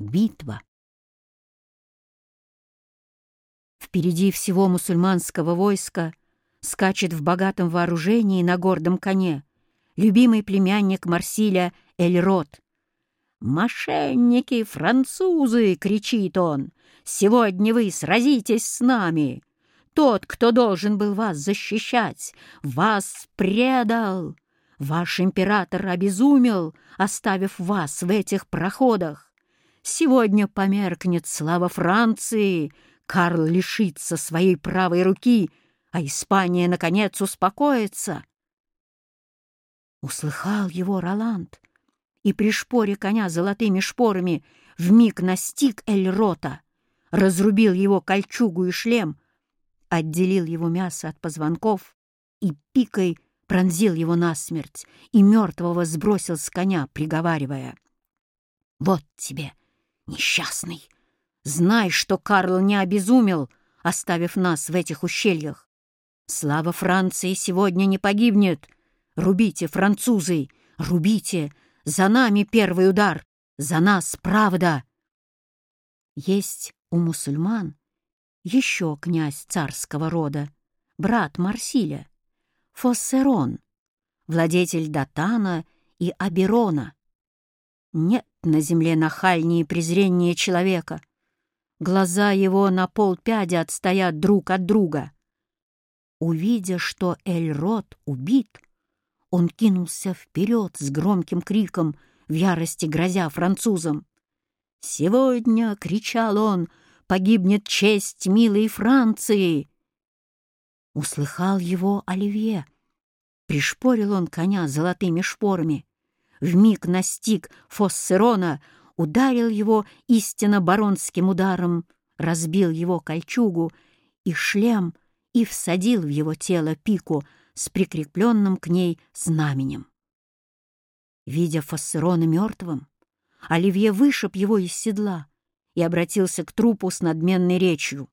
Битва. Впереди всего мусульманского войска скачет в богатом вооружении на гордом коне любимый племянник Марсиля Эльрот. «Мошенники, французы!» — кричит он. «Сегодня вы сразитесь с нами! Тот, кто должен был вас защищать, вас предал! Ваш император обезумел, оставив вас в этих проходах! Сегодня померкнет слава Франции, Карл лишится своей правой руки, а Испания, наконец, успокоится!» Услыхал его Роланд и при шпоре коня золотыми шпорами вмиг настиг Эльрота, разрубил его кольчугу и шлем, отделил его мясо от позвонков и пикой пронзил его насмерть и мертвого сбросил с коня, приговаривая. «Вот тебе, несчастный! Знай, что Карл не обезумел, оставив нас в этих ущельях. Слава Франции сегодня не погибнет!» Рубите, французы, рубите! За нами первый удар! За нас правда!» Есть у мусульман еще князь царского рода, брат Марсиля, Фоссерон, владетель Датана и Аберона. Нет на земле нахальнее презрения человека. Глаза его на полпяди отстоят друг от друга. Увидя, что Эльрод убит, он кинулся вперед с громким криком, в ярости грозя французам. «Сегодня, — кричал он, — погибнет честь милой Франции!» Услыхал его Оливье. Пришпорил он коня золотыми шпорами. Вмиг настиг Фоссерона, ударил его истинно баронским ударом, разбил его кольчугу и шлем и всадил в его тело пику — с прикрепленным к ней знаменем. Видя Фассерона мертвым, Оливье вышиб его из седла и обратился к трупу с надменной речью.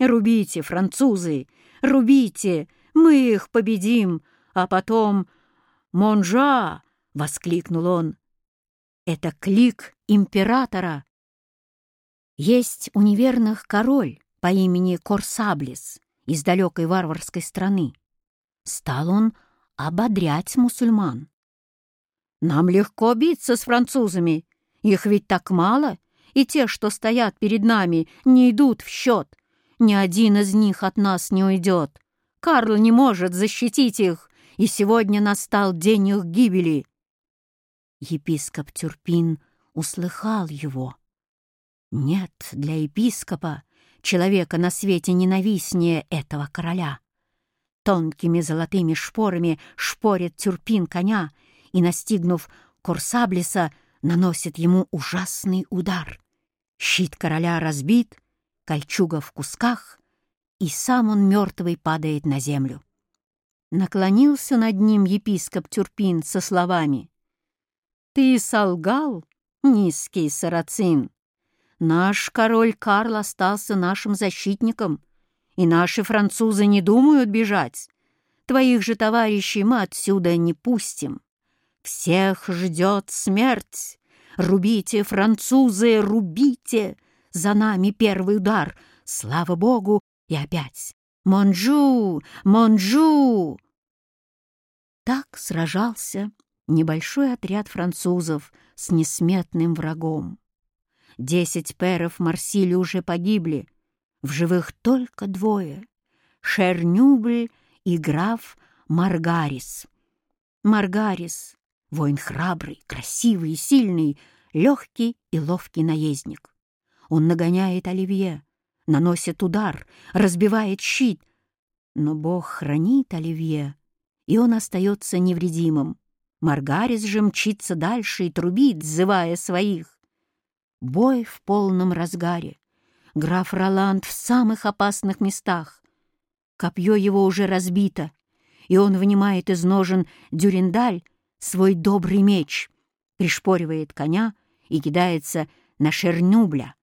«Рубите, французы, рубите, мы их победим, а потом... Монжуа!» — воскликнул он. «Это клич императора!» Есть у неверных король по имени Корсаблис из далекой варварской страны стал он ободрять мусульман. «Нам легко биться с французами, их ведь так мало, и те, что стоят перед нами, не идут в счет. Ни один из них от нас не уйдет. Карл не может защитить их, и сегодня настал день их гибели». Епископ Тюрпин услыхал его. Нет для епископа человека на свете ненавистнее этого короля. Тонкими золотыми шпорами шпорит тюрпин коня и, настигнув Корсаблиса, наносит ему ужасный удар. Щит короля разбит, кольчуга в кусках, и сам он мертвый падает на землю. Наклонился над ним епископ Тюрпин со словами «Ты солгал, низкий сарацин. Наш король Карл остался нашим защитником» и наши французы не думают бежать. Твоих же товарищей мы отсюда не пустим. Всех ждет смерть. Рубите, французы, рубите! За нами первый удар. Слава богу! И опять «Монжу! Монжу!» Так сражался небольшой отряд французов с несметным врагом. Десять перов Марсили уже погибли, в живых только двое — Шернюбль и граф Маргарис. Маргарис — воин храбрый, красивый и сильный, легкий и ловкий наездник. Он нагоняет Оливье, наносит удар, разбивает щит. Но Бог хранит Оливье, и он остается невредимым. Маргарис же мчится дальше и трубит, зывая своих. Бой в полном разгаре. Граф Роланд в самых опасных местах. Копье его уже разбито, и он вынимает из ножен дюриндаль свой добрый меч, пришпоривает коня и кидается на Шернюбля.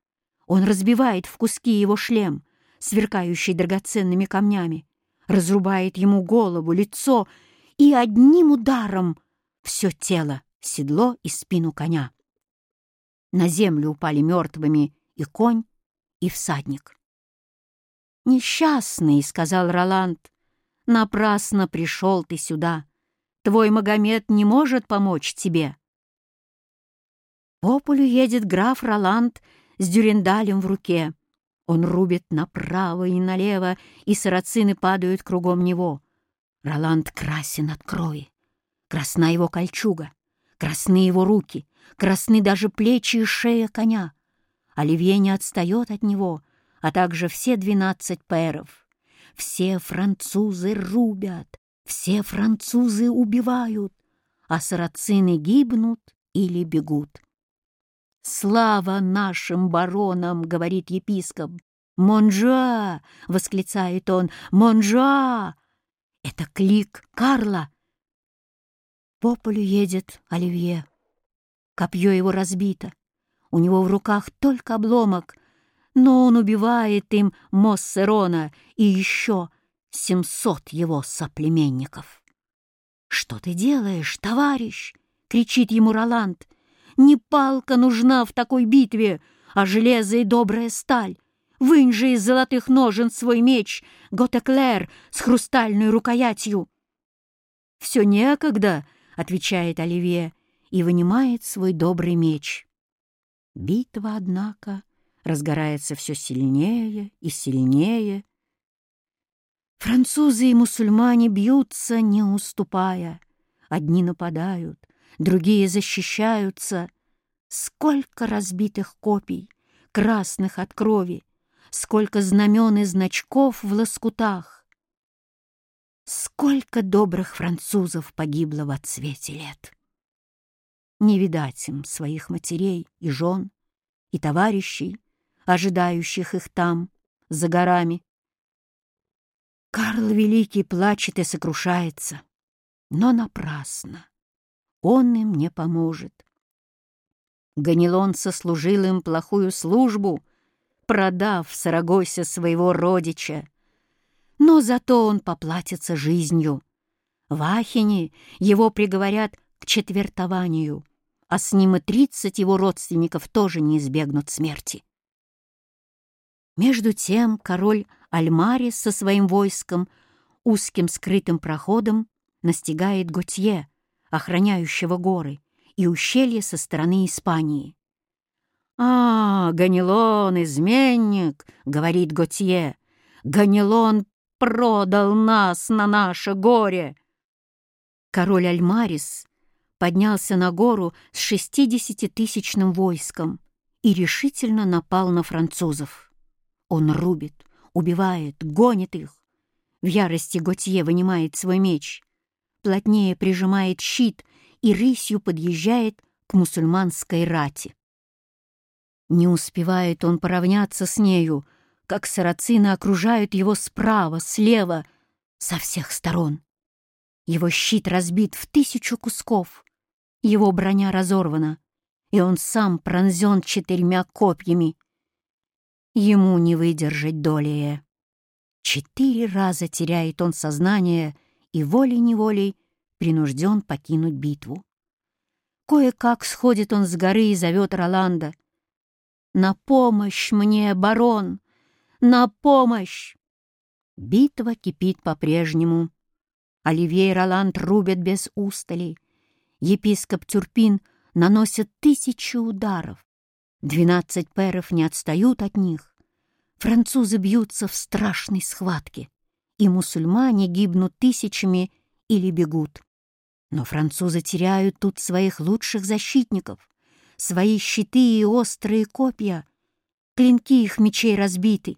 Он разбивает в куски его шлем, сверкающий драгоценными камнями, разрубает ему голову, лицо и одним ударом все тело, седло и спину коня. На землю упали мертвыми и конь, и всадник. «Несчастный», — сказал Роланд, — «напрасно пришел ты сюда. Твой Магомед не может помочь тебе». По полю едет граф Роланд с дюрендалем в руке. Он рубит направо и налево, и сарацины падают кругом него. Роланд красен от крови. Красна его кольчуга, красны его руки, красны даже плечи и шея коня. Оливье не отстает от него, а также все двенадцать пэров. Все французы рубят, все французы убивают, а сарацины гибнут или бегут. «Слава нашим баронам!» — говорит епископ. «Монжа!» — восклицает он. «Монжа!» Это клик Карла. По полю едет Оливье. Копье его разбито. У него в руках только обломок, но он убивает им Моссерона и еще семьсот его соплеменников. «Что ты делаешь, товарищ?» — кричит ему Роланд. «Не палка нужна в такой битве, а железо и добрая сталь. Вынь же из золотых ножен свой меч, Готеклер, с хрустальной рукоятью. «Все некогда», — отвечает Оливье, и вынимает свой добрый меч. Битва, однако, разгорается все сильнее и сильнее. Французы и мусульмане бьются, не уступая. Одни нападают, другие защищаются. Сколько разбитых копий, красных от крови, сколько знамен и значков в лоскутах. Сколько добрых французов погибло в отсвете лет. Не видать им своих матерей и жен, и товарищей, ожидающих их там, за горами. Карл Великий плачет и сокрушается, но напрасно. Он им не поможет. Ганилон сослужил им плохую службу — продав в Сарагосе своего родича. Но зато он поплатится жизнью. В Ахине его приговорят к четвертованию, а с ним и тридцать его родственников тоже не избегнут смерти. Между тем король Альмарис со своим войском узким скрытым проходом настигает Готье, охраняющего горы, и ущелье со стороны Испании. «А, Ганилон, изменник!» — говорит Готье. «Ганилон продал нас на наше горе!» Король Альмарис поднялся на гору с шестидесятитысячным войском и решительно напал на французов. Он рубит, убивает, гонит их. В ярости Готье вынимает свой меч, плотнее прижимает щит и рысью подъезжает к мусульманской рати. Не успевает он поравняться с нею, как сарацины окружают его справа, слева, со всех сторон. Его щит разбит в тысячу кусков, его броня разорвана, и он сам пронзен четырьмя копьями. Ему не выдержать долее. Четыре раза теряет он сознание и волей-неволей принужден покинуть битву. Кое-как сходит он с горы и зовет Роланда — на помощь мне, барон! На помощь!» Битва кипит по-прежнему. Оливье и Роланд рубят без устали. Епископ Тюрпин наносит тысячи ударов. Двенадцать перов не отстают от них. Французы бьются в страшной схватке, и мусульмане гибнут тысячами или бегут. Но французы теряют тут своих лучших защитников свои щиты и острые копья. Клинки их мечей разбиты,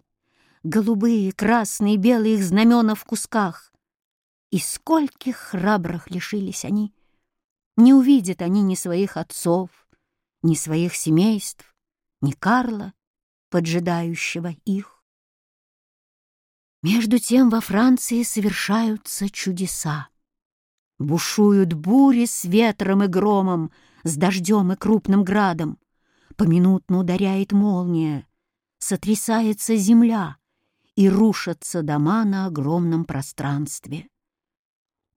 голубые, красные, белые их знамена в кусках. И скольких храбрых лишились они! Не увидят они ни своих отцов, ни своих семейств, ни Карла, поджидающего их. Между тем во Франции совершаются чудеса. Бушуют бури с ветром и громом, с дождем и крупным градом. Поминутно ударяет молния, сотрясается земля и рушатся дома на огромном пространстве.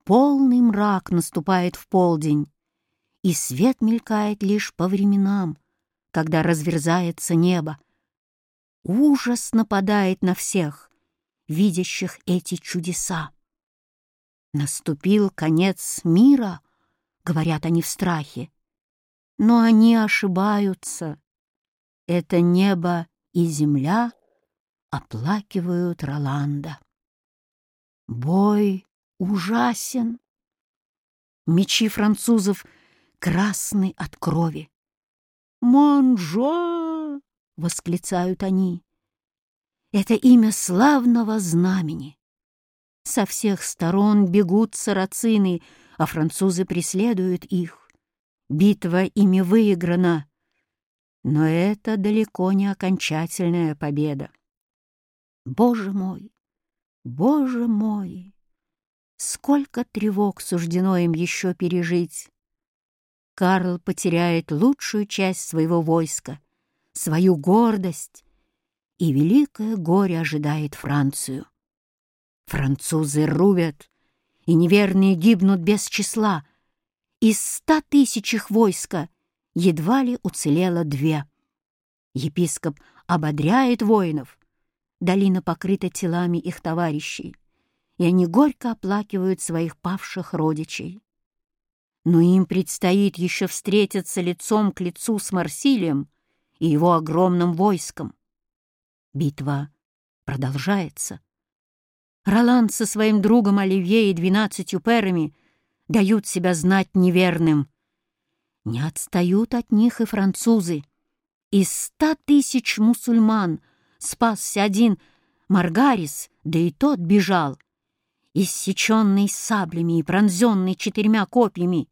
Полный мрак наступает в полдень, и свет мелькает лишь по временам, когда разверзается небо. Ужас нападает на всех, видящих эти чудеса. Наступил конец мира, говорят они в страхе. Но они ошибаются. Это небо и земля оплакивают Роланда. Бой ужасен. Мечи французов красны от крови. «Монжо!» — восклицают они. Это имя славного знамени. Со всех сторон бегут сарацины, а французы преследуют их. Битва ими выиграна. Но это далеко не окончательная победа. Боже мой! Боже мой! Сколько тревог суждено им еще пережить! Карл потеряет лучшую часть своего войска, свою гордость, и великое горе ожидает Францию. Французы рубят, и неверные гибнут без числа. Из ста тысяч их войска едва ли уцелело две. Епископ ободряет воинов, Долина покрыта телами их товарищей, и они горько оплакивают своих павших родичей. Но им предстоит еще встретиться лицом к лицу с Марсилием и его огромным войском. Битва продолжается. Роланд со своим другом Оливье и двенадцатью перами дают себя знать неверным. Не отстают от них и французы. Из ста тысяч мусульман — спасся один Маргарис, да и тот бежал. Иссеченный саблями и пронзенный четырьмя копьями,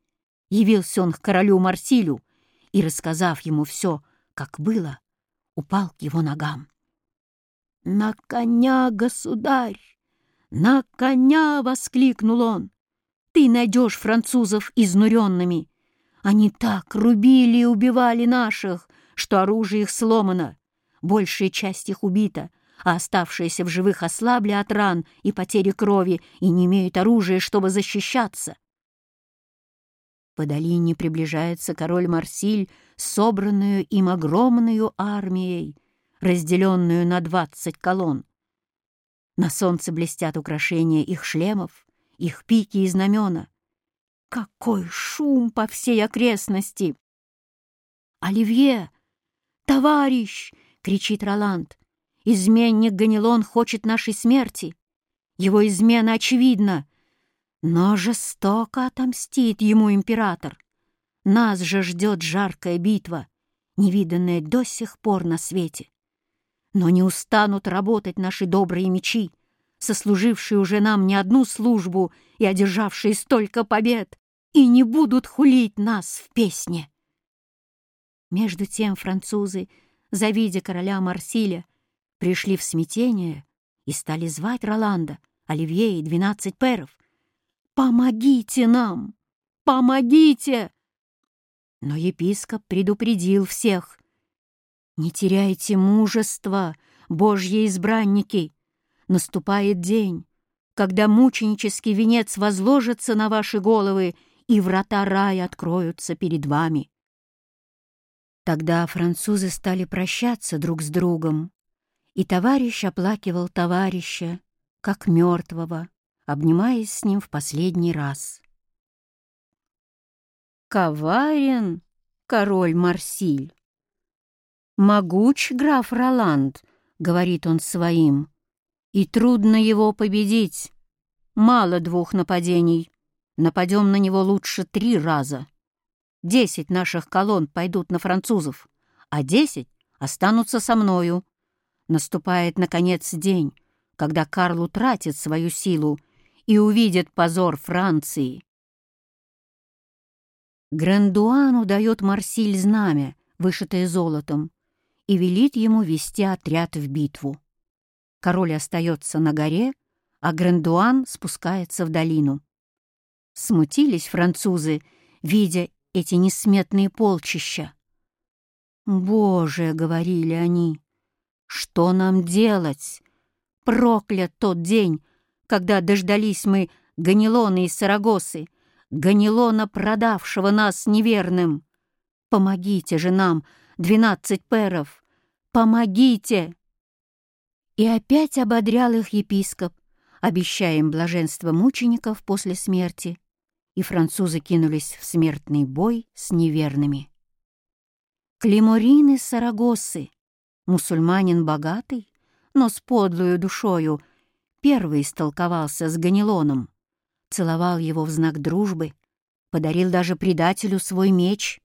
явился он к королю Марсилю и, рассказав ему все, как было, упал к его ногам. «На коня, государь! На коня!» — воскликнул он. «Ты найдешь французов изнуренными. Они так рубили и убивали наших, что оружие их сломано. Большая часть их убита, а оставшиеся в живых ослабли от ран и потери крови и не имеют оружия, чтобы защищаться. По долине приближается король Марсиль, собранную им огромную армией, разделенную на двадцать колонн. На солнце блестят украшения их шлемов, их пики и знамена. Какой шум по всей окрестности! «Оливье! Товарищ!» Кричит Роланд. «Изменник Ганилон хочет нашей смерти. Его измена очевидна, но жестоко отомстит ему император. Нас же ждет жаркая битва, невиданная до сих пор на свете. Но не устанут работать наши добрые мечи, сослужившие уже нам не одну службу и одержавшие столько побед, и не будут хулить нас в песне. Между тем французы завидя короля Марсиля, пришли в смятение и стали звать Роланда, Оливье и двенадцать перов. «Помогите нам! Помогите!» Но епископ предупредил всех. «Не теряйте мужества, божьи избранники! Наступает день, когда мученический венец возложится на ваши головы, и врата рая откроются перед вами. Тогда французы стали прощаться друг с другом, и товарищ оплакивал товарища, как мертвого, обнимаясь с ним в последний раз. Коварен король Марсиль. «Могуч граф Роланд», — говорит он своим, — «и трудно его победить. Мало двух нападений. Нападем на него лучше три раза». Десять наших колонн пойдут на французов, а десять останутся со мною. Наступает, наконец, день, когда Карл утратит свою силу и увидит позор Франции. Грандуану дает Марсиль знамя, вышитое золотом, и велит ему вести отряд в битву. Король остается на горе, а Грандуан спускается в долину. Смутились французы, видя эти несметные полчища. «Боже!» — говорили они, — «что нам делать? Проклят тот день, когда дождались мы Ганилона из Сарагосы, Ганилона, продавшего нас неверным. Помогите же нам двенадцать перов! Помогите!» И опять ободрял их епископ, обещая им блаженство мучеников после смерти, и французы кинулись в смертный бой с неверными. Климорин из Сарагосы, мусульманин богатый, но с подлую душою, первый истолковался с Ганилоном, целовал его в знак дружбы, подарил даже предателю свой меч.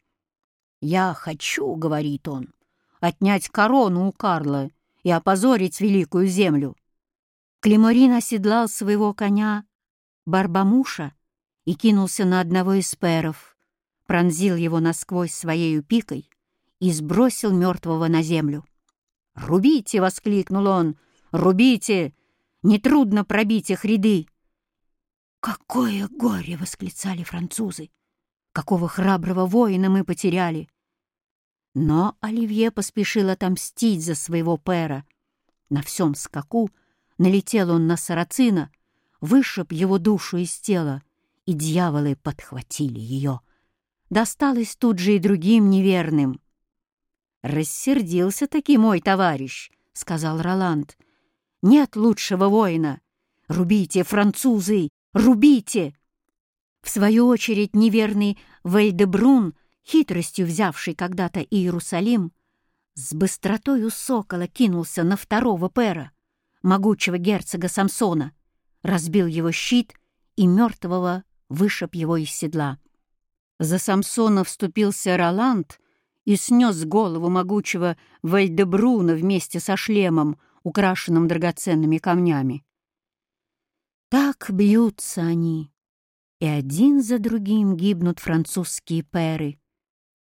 «Я хочу, — говорит он, — отнять корону у Карла и опозорить великую землю». Климорин оседлал своего коня Барбамуша и кинулся на одного из перов, пронзил его насквозь своей пикой и сбросил мертвого на землю. «Рубите!» — воскликнул он. «Рубите! Нетрудно пробить их ряды!» «Какое горе!» — восклицали французы. «Какого храброго воина мы потеряли!» Но Оливье поспешил отомстить за своего пера. На всем скаку налетел он на сарацина, вышиб его душу из тела, и дьяволы подхватили ее. Досталось тут же и другим неверным. «Рассердился-таки мой товарищ», — сказал Роланд. «Нет лучшего воина. Рубите, французы, рубите!» В свою очередь неверный Вельдебрун, хитростью взявший когда-то Иерусалим, с быстротою сокола кинулся на второго пера, могучего герцога Самсона, разбил его щит и мертвого вышиб его из седла. За Самсона вступился Роланд — и снес голову могучего Вальдебруна вместе со шлемом, украшенным драгоценными камнями. Так бьются они, и один за другим гибнут французские перы.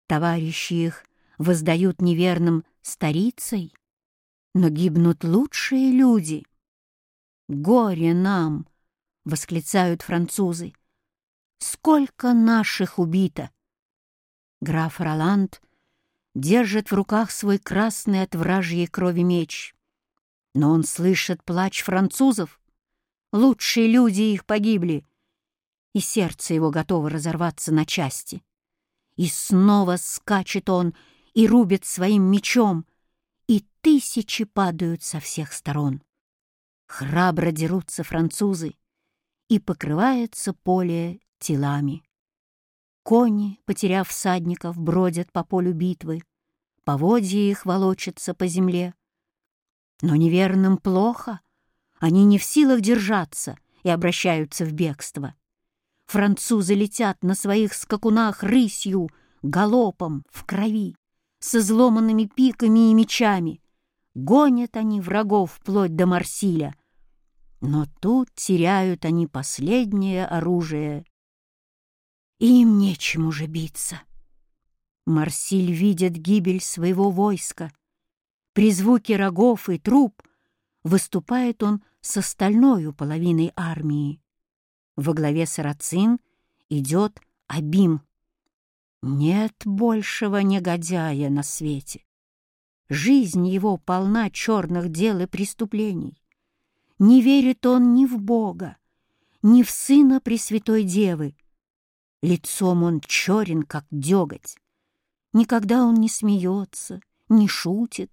Товарищи их воздают неверным старицей, но гибнут лучшие люди. «Горе нам!» — восклицают французы. «Сколько наших убито!» Граф Роланд держит в руках свой красный от вражьей крови меч. Но он слышит плач французов. Лучшие люди их погибли, и сердце его готово разорваться на части. И снова скачет он и рубит своим мечом, и тысячи падают со всех сторон. Храбро дерутся французы, и покрывается поле телами. Кони, потеряв всадников, бродят по полю битвы, поводья их волочатся по земле. Но неверным плохо, они не в силах держаться и обращаются в бегство. Французы летят на своих скакунах рысью, галопом, в крови, с изломанными пиками и мечами. Гонят они врагов вплоть до Марсиля. Но тут теряют они последнее оружие им нечем уже биться. Марсиль видит гибель своего войска. При звуке рогов и труп выступает он с остальной половиной армии. Во главе сарацин идет Абим. Нет большего негодяя на свете. Жизнь его полна черных дел и преступлений. Не верит он ни в Бога, ни в Сына Пресвятой Девы, Лицом он черен, как деготь. Никогда он не смеется, не шутит.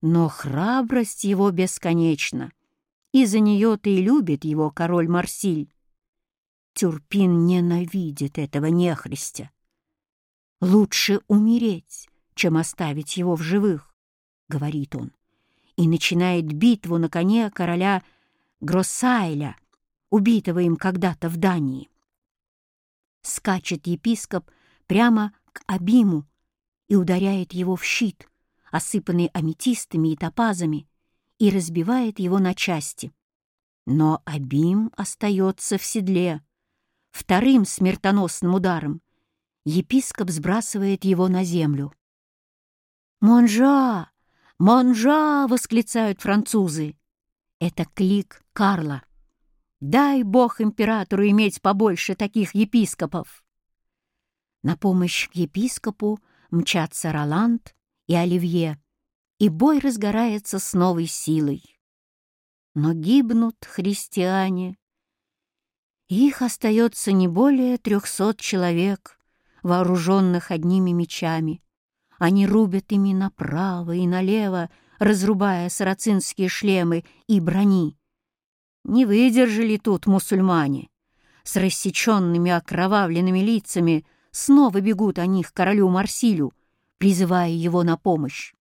Но храбрость его бесконечна, и за нее-то и любит его король Марсиль. Тюрпин ненавидит этого нехристя. «Лучше умереть, чем оставить его в живых», — говорит он, и начинает битву на коне короля Гроссайля, убитого им когда-то в Дании скачет епископ прямо к Абиму и ударяет его в щит, осыпанный аметистами и топазами, и разбивает его на части. Но Абим остается в седле. Вторым смертоносным ударом епископ сбрасывает его на землю. «Монжа! Монжа!» — восклицают французы. Это клик Карла. Дай Бог императору иметь побольше таких епископов. На помощь к епископу мчатся Роланд и Оливье, и бой разгорается с новой силой. Но гибнут христиане. Их остается не более трехсот человек, вооруженных одними мечами, Они рубят ими направо и налево, разрубая сарацинские шлемы и брони. Не выдержали тут мусульмане. С рассеченными окровавленными лицами снова бегут они к королю Марсилю, призывая его на помощь.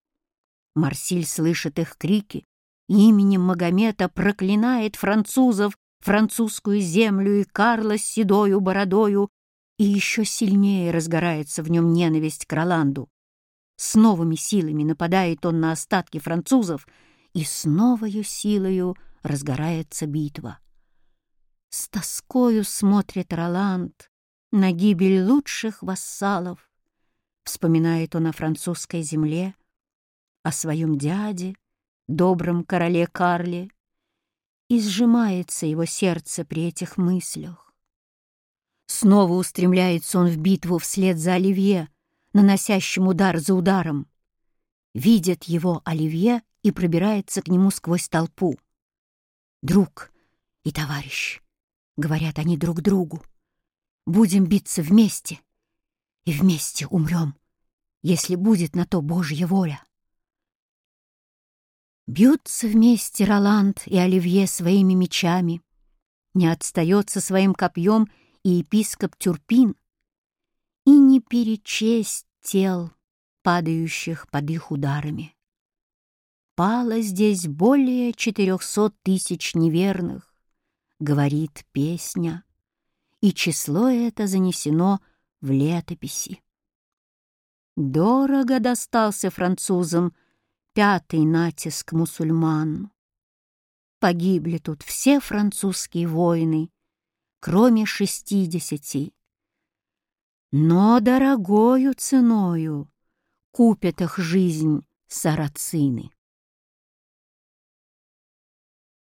Марсиль слышит их крики, именем Магомета проклинает французов, французскую землю и Карла с седою бородою, и еще сильнее разгорается в нем ненависть к Роланду. С новыми силами нападает он на остатки французов, и с новою силою разгорается битва. С тоскою смотрит Роланд на гибель лучших вассалов. Вспоминает он о французской земле, о своем дяде, добром короле Карле, и сжимается его сердце при этих мыслях. Снова устремляется он в битву вслед за Оливье, наносящим удар за ударом. Видит его Оливье и пробирается к нему сквозь толпу. «Друг и товарищ», — говорят они друг другу, — «будем биться вместе и вместе умрем, если будет на то Божья воля». Бьются вместе Роланд и Оливье своими мечами. Не отстается своим копьем и епископ Тюрпин. И не перечесть тел, падающих под их ударами. Пало здесь более четырехсот тысяч неверных, говорит песня, и число это занесено в летописи. Дорого достался французам пятый натиск мусульман. Погибли тут все французские воины, кроме шестидесяти. Но дорогою ценою купят их жизнь сарацины.